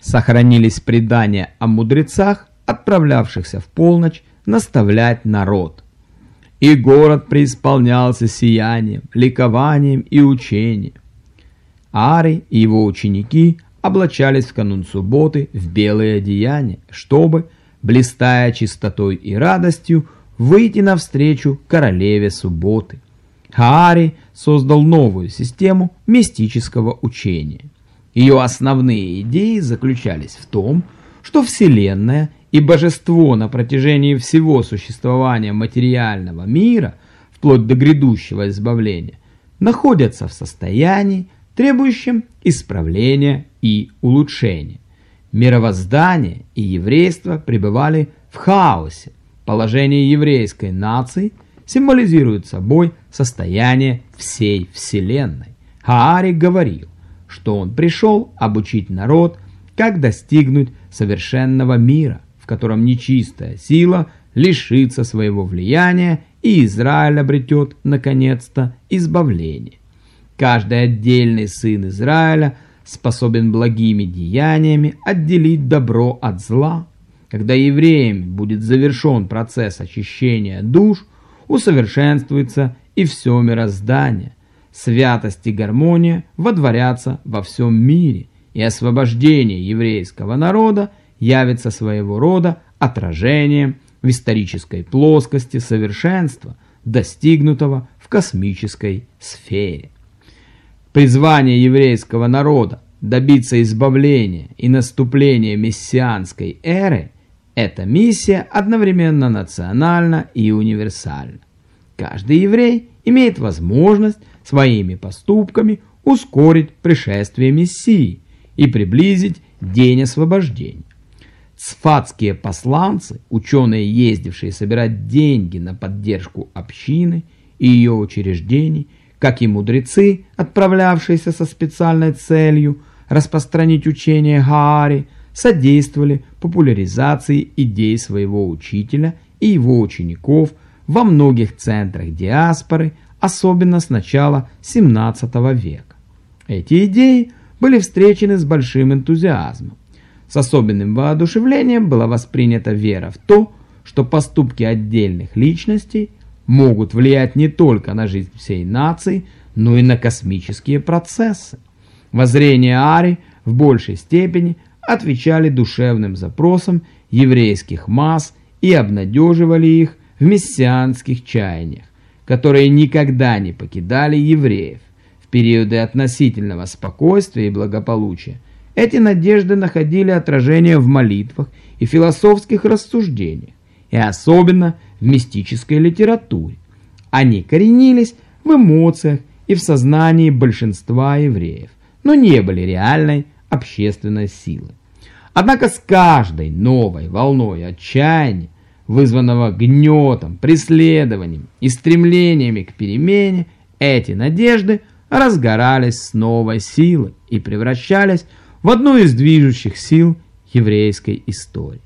Сохранились предания о мудрецах, отправлявшихся в полночь наставлять народ. И город преисполнялся сиянием, ликованием и учением. Ари и его ученики облачались в канун субботы в белые одеяния, чтобы, блистая чистотой и радостью, выйти навстречу королеве субботы. Хаари создал новую систему мистического учения. Ее основные идеи заключались в том, что Вселенная и Божество на протяжении всего существования материального мира, вплоть до грядущего избавления, находятся в состоянии, требующем исправления и улучшения. Мировоздание и еврейство пребывали в хаосе. Положение еврейской нации символизирует собой состояние всей Вселенной. Хаари говорил, что он пришел обучить народ, как достигнуть совершенного мира, в котором нечистая сила лишится своего влияния и Израиль обретет, наконец-то, избавление. Каждый отдельный сын Израиля способен благими деяниями отделить добро от зла. Когда евреями будет завершен процесс очищения душ, усовершенствуется и все мироздание. Святость и гармония водворятся во всем мире, и освобождение еврейского народа явится своего рода отражением в исторической плоскости совершенства, достигнутого в космической сфере. Призвание еврейского народа добиться избавления и наступления мессианской эры – эта миссия одновременно национальна и универсальна. Каждый еврей имеет возможность своими поступками ускорить пришествие Мессии и приблизить день освобождения. Цфатские посланцы, ученые, ездившие собирать деньги на поддержку общины и ее учреждений, как и мудрецы, отправлявшиеся со специальной целью распространить учение Гаари, содействовали популяризации идей своего учителя и его учеников во многих центрах диаспоры, особенно с начала 17 века. Эти идеи были встречены с большим энтузиазмом. С особенным воодушевлением была воспринята вера в то, что поступки отдельных личностей могут влиять не только на жизнь всей нации, но и на космические процессы. Воззрения Ари в большей степени отвечали душевным запросам еврейских масс и обнадеживали их в мессианских чаяниях, которые никогда не покидали евреев. В периоды относительного спокойствия и благополучия эти надежды находили отражение в молитвах и философских рассуждениях, и особенно в мистической литературе. Они коренились в эмоциях и в сознании большинства евреев, но не были реальной общественной силой. Однако с каждой новой волной отчаяния, вызванного гнетом, преследованием и стремлениями к перемене, эти надежды разгорались с новой силой и превращались в одну из движущих сил еврейской истории.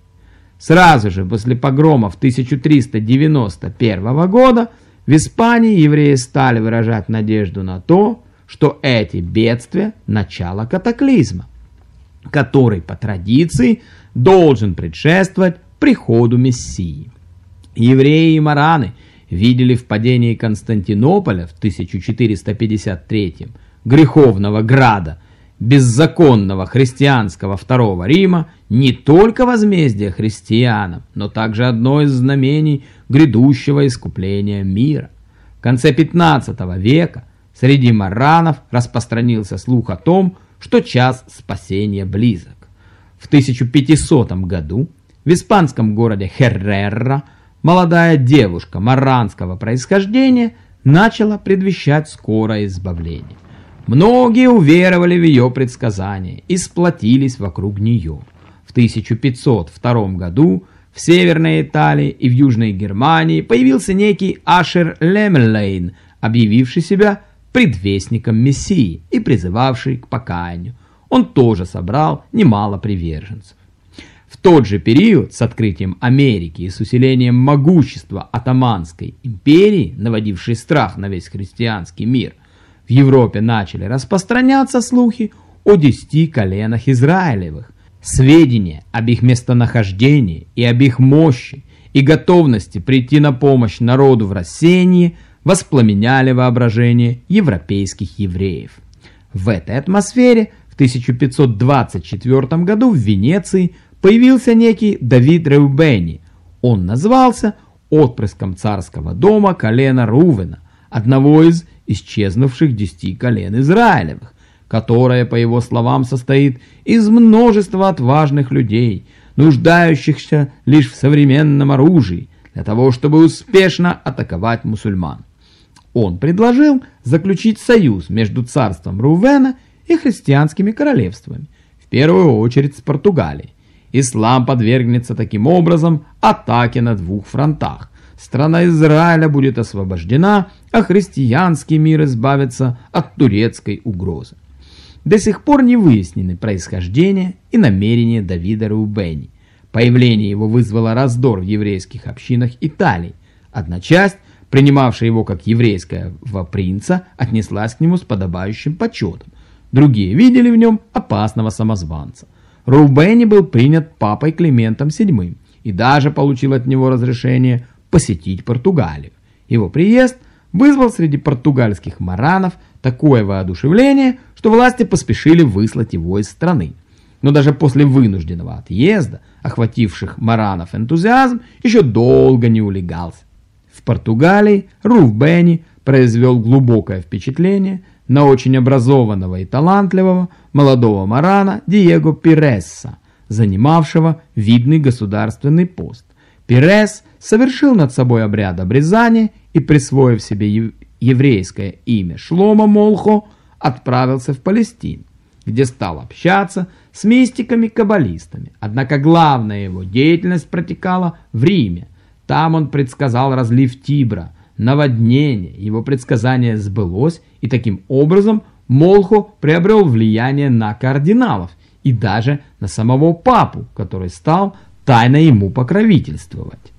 Сразу же после погромов 1391 года в Испании евреи стали выражать надежду на то, что эти бедствия – начало катаклизма, который по традиции должен предшествовать приходу Мессии. Евреи и мараны видели в падении Константинополя в 1453 греховного града – беззаконного христианского Второго Рима не только возмездие христианам, но также одно из знамений грядущего искупления мира. В конце 15 века среди маранов распространился слух о том, что час спасения близок. В 1500 году в испанском городе Херрера молодая девушка маранского происхождения начала предвещать скорое избавление. Многие уверовали в ее предсказания и сплотились вокруг нее. В 1502 году в Северной Италии и в Южной Германии появился некий Ашер Лемелейн, объявивший себя предвестником Мессии и призывавший к покаянию. Он тоже собрал немало приверженцев. Тот же период с открытием Америки и с усилением могущества Атаманской империи, наводившей страх на весь христианский мир, в Европе начали распространяться слухи о десяти коленах Израилевых, Сведения об их местонахождении и об их мощи и готовности прийти на помощь народу в рассеянии воспламеняли воображение европейских евреев. В этой атмосфере в 1524 году в Венеции появился некий Давид Реубени. Он назвался отпрыском царского дома колена Рувена, одного из исчезнувших десяти колен Израилевых, которое, по его словам, состоит из множества отважных людей, нуждающихся лишь в современном оружии, для того, чтобы успешно атаковать мусульман. Он предложил заключить союз между царством Рувена и христианскими королевствами, в первую очередь с Португалией. Ислам подвергнется таким образом атаке на двух фронтах. Страна Израиля будет освобождена, а христианский мир избавится от турецкой угрозы. До сих пор не выяснены происхождение и намерения Давида Рубени. Появление его вызвало раздор в еврейских общинах Италии. Одна часть, принимавшая его как еврейского принца, отнеслась к нему с подобающим почетом. Другие видели в нем опасного самозванца. Рубени был принят папой Климентом VII и даже получил от него разрешение посетить Португалию. Его приезд вызвал среди португальских маранов такое воодушевление, что власти поспешили выслать его из страны. Но даже после вынужденного отъезда, охвативших маранов энтузиазм, еще долго не улегался. В Португалии Руф Бенни произвел глубокое впечатление на очень образованного и талантливого молодого марана Диего Пиресса, занимавшего видный государственный пост. Пирес совершил над собой обряд обрезания и, присвоив себе еврейское имя Шлома Молхо, отправился в Палестину, где стал общаться с мистиками-каббалистами. Однако главная его деятельность протекала в Риме. Там он предсказал разлив Тибра, наводнение, его предсказание сбылось, и таким образом Молхо приобрел влияние на кардиналов и даже на самого папу, который стал тайно ему покровительствовать.